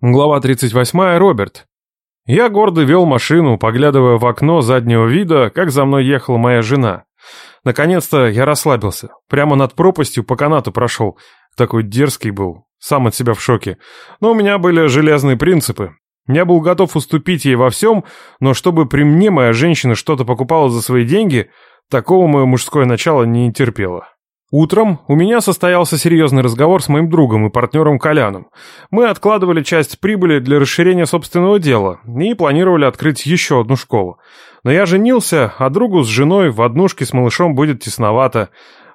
Глава 38. Роберт. Я гордо вел машину, поглядывая в окно заднего вида, как за мной ехала моя жена. Наконец-то я расслабился. Прямо над пропастью по канату прошел. Такой дерзкий был, сам от себя в шоке. Но у меня были железные принципы. Я был готов уступить ей во всем, но чтобы при мне моя женщина что-то покупала за свои деньги, такого мое мужское начало не терпело. Утром у меня состоялся серьезный разговор с моим другом и партнером Коляном. Мы откладывали часть прибыли для расширения собственного дела и планировали открыть еще одну школу. Но я женился, а другу с женой в однушке с малышом будет тесновато.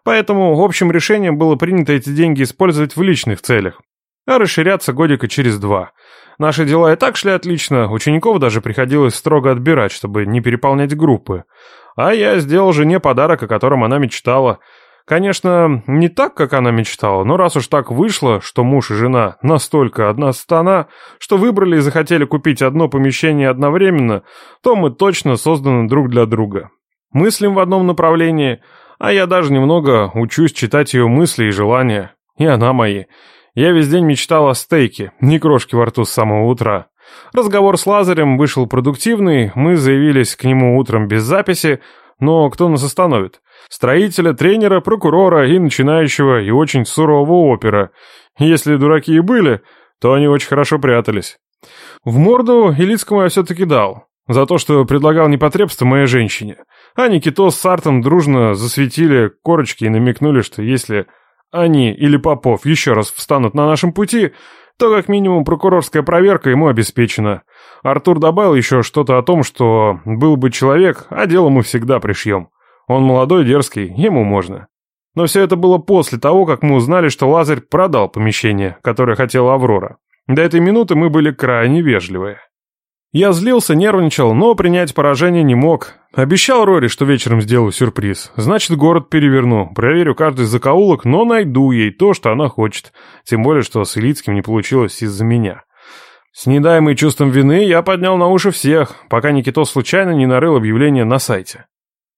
Поэтому общим решением было принято эти деньги использовать в личных целях, а расширяться годика через два. Наши дела и так шли отлично, учеников даже приходилось строго отбирать, чтобы не переполнять группы. А я сделал жене подарок, о котором она мечтала – Конечно, не так, как она мечтала, но раз уж так вышло, что муж и жена настолько одна стана, что выбрали и захотели купить одно помещение одновременно, то мы точно созданы друг для друга. Мыслим в одном направлении, а я даже немного учусь читать ее мысли и желания. И она мои. Я весь день мечтал о стейке, ни крошки во рту с самого утра. Разговор с Лазарем вышел продуктивный, мы заявились к нему утром без записи, но кто нас остановит? Строителя, тренера, прокурора и начинающего и очень сурового опера. Если дураки и были, то они очень хорошо прятались. В морду Илицкому я все-таки дал. За то, что предлагал непотребство моей женщине. А Никито с Сартом дружно засветили корочки и намекнули, что если они или Попов еще раз встанут на нашем пути, то как минимум прокурорская проверка ему обеспечена. Артур добавил еще что-то о том, что был бы человек, а дело мы всегда пришьем. Он молодой, дерзкий, ему можно. Но все это было после того, как мы узнали, что Лазарь продал помещение, которое хотела Аврора. До этой минуты мы были крайне вежливые. Я злился, нервничал, но принять поражение не мог. Обещал Рори, что вечером сделаю сюрприз. Значит, город переверну, проверю каждый закоулок, но найду ей то, что она хочет. Тем более, что с Илицким не получилось из-за меня. С недаемой чувством вины я поднял на уши всех, пока Никитос случайно не нарыл объявление на сайте.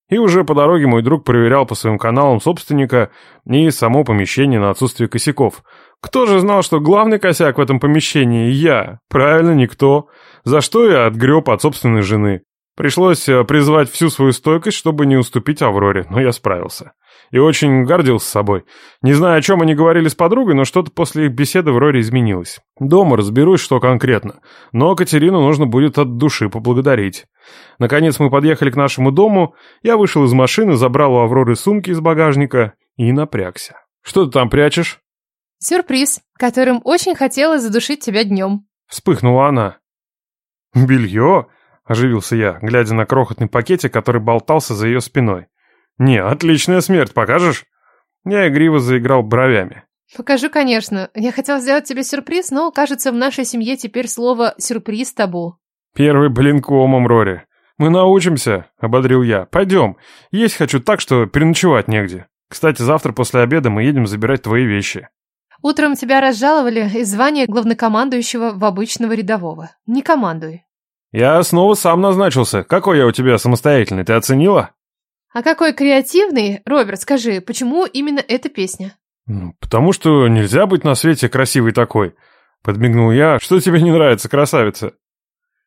И уже по дороге мой друг проверял по своим каналам собственника и само помещение на отсутствие косяков. Кто же знал, что главный косяк в этом помещении я? Правильно, никто. За что я отгреб от собственной жены. Пришлось э, призвать всю свою стойкость, чтобы не уступить Авроре, но я справился. И очень гордился собой. Не знаю, о чем они говорили с подругой, но что-то после их беседы в Роре изменилось. Дома разберусь, что конкретно. Но Катерину нужно будет от души поблагодарить. Наконец мы подъехали к нашему дому, я вышел из машины, забрал у Авроры сумки из багажника и напрягся. «Что ты там прячешь?» «Сюрприз, которым очень хотела задушить тебя днем». Вспыхнула она. «Белье?» Оживился я, глядя на крохотный пакетик, который болтался за ее спиной. «Не, отличная смерть, покажешь?» Я игриво заиграл бровями. «Покажу, конечно. Я хотел сделать тебе сюрприз, но, кажется, в нашей семье теперь слово «сюрприз» табу». «Первый блин комом, Рори. Мы научимся», — ободрил я. «Пойдем. Есть хочу так, что переночевать негде. Кстати, завтра после обеда мы едем забирать твои вещи». Утром тебя разжаловали из звания главнокомандующего в обычного рядового. Не командуй. «Я снова сам назначился. Какой я у тебя самостоятельный, ты оценила?» «А какой креативный? Роберт, скажи, почему именно эта песня?» «Потому что нельзя быть на свете красивой такой», — подмигнул я. «Что тебе не нравится, красавица?»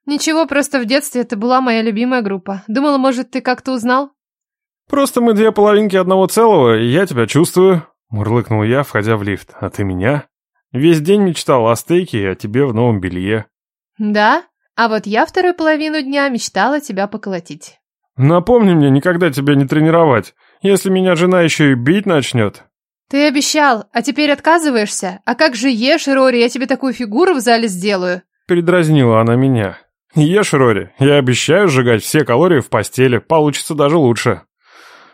«Ничего, просто в детстве это была моя любимая группа. Думала, может, ты как-то узнал?» «Просто мы две половинки одного целого, и я тебя чувствую», — мурлыкнул я, входя в лифт. «А ты меня?» «Весь день мечтал о стейке и о тебе в новом белье». «Да? А вот я вторую половину дня мечтала тебя поколотить. Напомни мне никогда тебя не тренировать, если меня жена еще и бить начнет. Ты обещал, а теперь отказываешься? А как же ешь, Рори, я тебе такую фигуру в зале сделаю. Передразнила она меня. Ешь, Рори, я обещаю сжигать все калории в постели, получится даже лучше.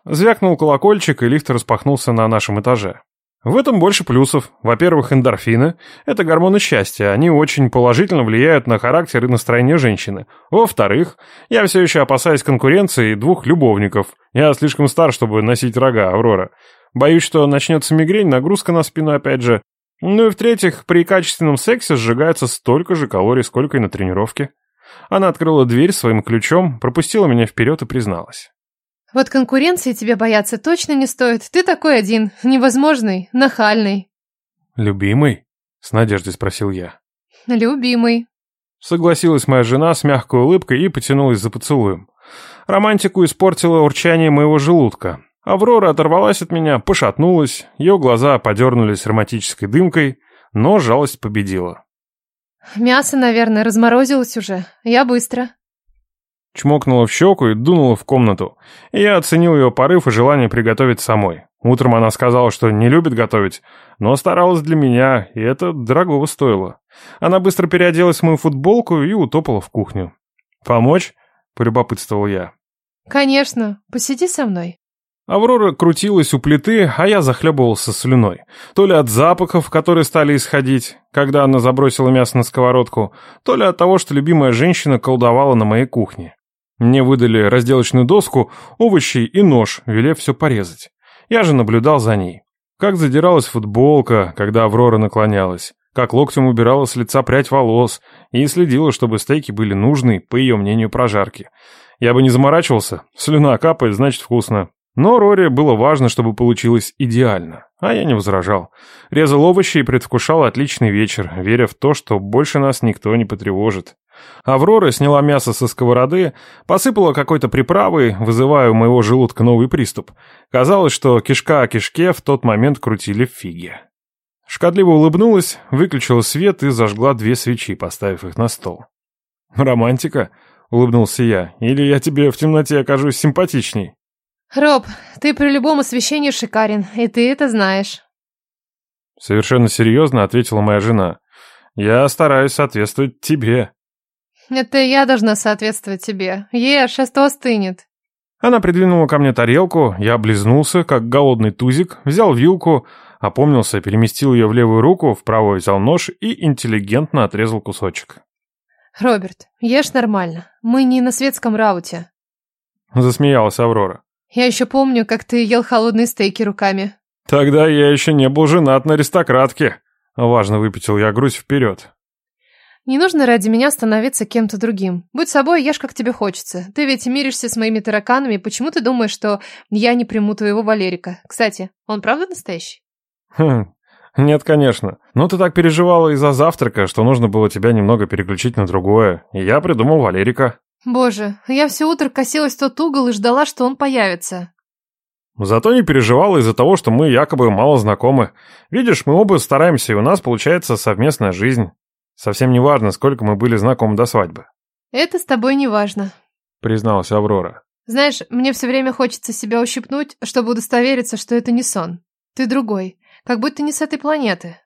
Звякнул колокольчик, и лифт распахнулся на нашем этаже. В этом больше плюсов. Во-первых, эндорфины – это гормоны счастья, они очень положительно влияют на характер и настроение женщины. Во-вторых, я все еще опасаюсь конкуренции двух любовников. Я слишком стар, чтобы носить рога, Аврора. Боюсь, что начнется мигрень, нагрузка на спину опять же. Ну и в-третьих, при качественном сексе сжигается столько же калорий, сколько и на тренировке. Она открыла дверь своим ключом, пропустила меня вперед и призналась. Вот конкуренции тебе бояться точно не стоит. Ты такой один, невозможный, нахальный. Любимый? С надеждой спросил я. Любимый. Согласилась моя жена с мягкой улыбкой и потянулась за поцелуем. Романтику испортило урчание моего желудка. Аврора оторвалась от меня, пошатнулась, ее глаза подернулись романтической дымкой, но жалость победила. Мясо, наверное, разморозилось уже. Я быстро. Чмокнула в щеку и дунула в комнату. Я оценил ее порыв и желание приготовить самой. Утром она сказала, что не любит готовить, но старалась для меня, и это дорогого стоило. Она быстро переоделась в мою футболку и утопала в кухню. «Помочь?» – полюбопытствовал я. Конечно, посиди со мной. Аврора крутилась у плиты, а я захлебывался слюной. То ли от запахов, которые стали исходить, когда она забросила мясо на сковородку, то ли от того, что любимая женщина колдовала на моей кухне. Мне выдали разделочную доску, овощи и нож, велев все порезать. Я же наблюдал за ней. Как задиралась футболка, когда Аврора наклонялась, как локтем убирала с лица прядь волос и следила, чтобы стейки были нужны, по ее мнению, прожарки. Я бы не заморачивался, слюна капает, значит вкусно. Но Рори было важно, чтобы получилось идеально, а я не возражал. Резал овощи и предвкушал отличный вечер, веря в то, что больше нас никто не потревожит. Аврора сняла мясо со сковороды, посыпала какой-то приправой, вызывая у моего желудка новый приступ. Казалось, что кишка о кишке в тот момент крутили в фиге. Шкодливо улыбнулась, выключила свет и зажгла две свечи, поставив их на стол. «Романтика?» — улыбнулся я. «Или я тебе в темноте окажусь симпатичней?» Роб, ты при любом освещении шикарен, и ты это знаешь. Совершенно серьезно ответила моя жена. Я стараюсь соответствовать тебе. Это я должна соответствовать тебе. Ешь, а то остынет. Она придвинула ко мне тарелку, я облизнулся, как голодный тузик, взял вилку, опомнился, переместил ее в левую руку, в правую взял нож и интеллигентно отрезал кусочек. «Роберт, ешь нормально. Мы не на светском рауте». Засмеялась Аврора. Я еще помню, как ты ел холодные стейки руками. Тогда я еще не был женат на аристократке. Важно выпятил я грудь вперед. Не нужно ради меня становиться кем-то другим. Будь собой, ешь как тебе хочется. Ты ведь миришься с моими тараканами, почему ты думаешь, что я не приму твоего Валерика? Кстати, он правда настоящий? Хм, нет, конечно. Но ты так переживала из-за завтрака, что нужно было тебя немного переключить на другое. И я придумал Валерика. Боже, я все утро косилась в тот угол и ждала, что он появится. Зато не переживала из-за того, что мы якобы мало знакомы. Видишь, мы оба стараемся, и у нас получается совместная жизнь. Совсем не важно, сколько мы были знакомы до свадьбы. Это с тобой не важно, призналась Аврора. Знаешь, мне все время хочется себя ущипнуть, чтобы удостовериться, что это не сон. Ты другой, как будто не с этой планеты.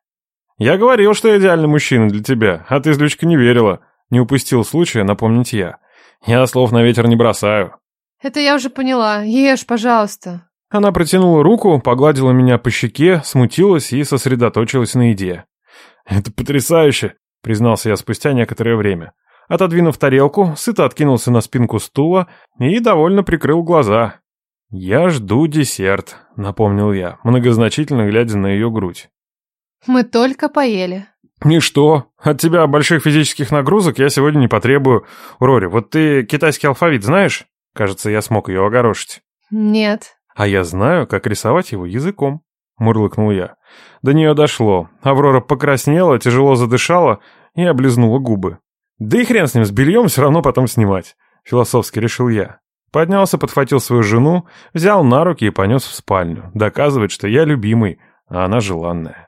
Я говорил, что я идеальный мужчина для тебя, а ты, злючка, не верила. Не упустил случая напомнить я. Я слов на ветер не бросаю. Это я уже поняла. Ешь, пожалуйста. Она протянула руку, погладила меня по щеке, смутилась и сосредоточилась на еде. Это потрясающе, признался я спустя некоторое время. Отодвинув тарелку, сыто откинулся на спинку стула и довольно прикрыл глаза. «Я жду десерт», — напомнил я, многозначительно глядя на ее грудь. «Мы только поели», «И что? От тебя больших физических нагрузок я сегодня не потребую. Рори, вот ты китайский алфавит знаешь? Кажется, я смог ее огорошить». «Нет». «А я знаю, как рисовать его языком», — мурлыкнул я. До нее дошло. Аврора покраснела, тяжело задышала и облизнула губы. «Да и хрен с ним, с бельем все равно потом снимать», — философски решил я. Поднялся, подхватил свою жену, взял на руки и понес в спальню, доказывать, что я любимый, а она желанная.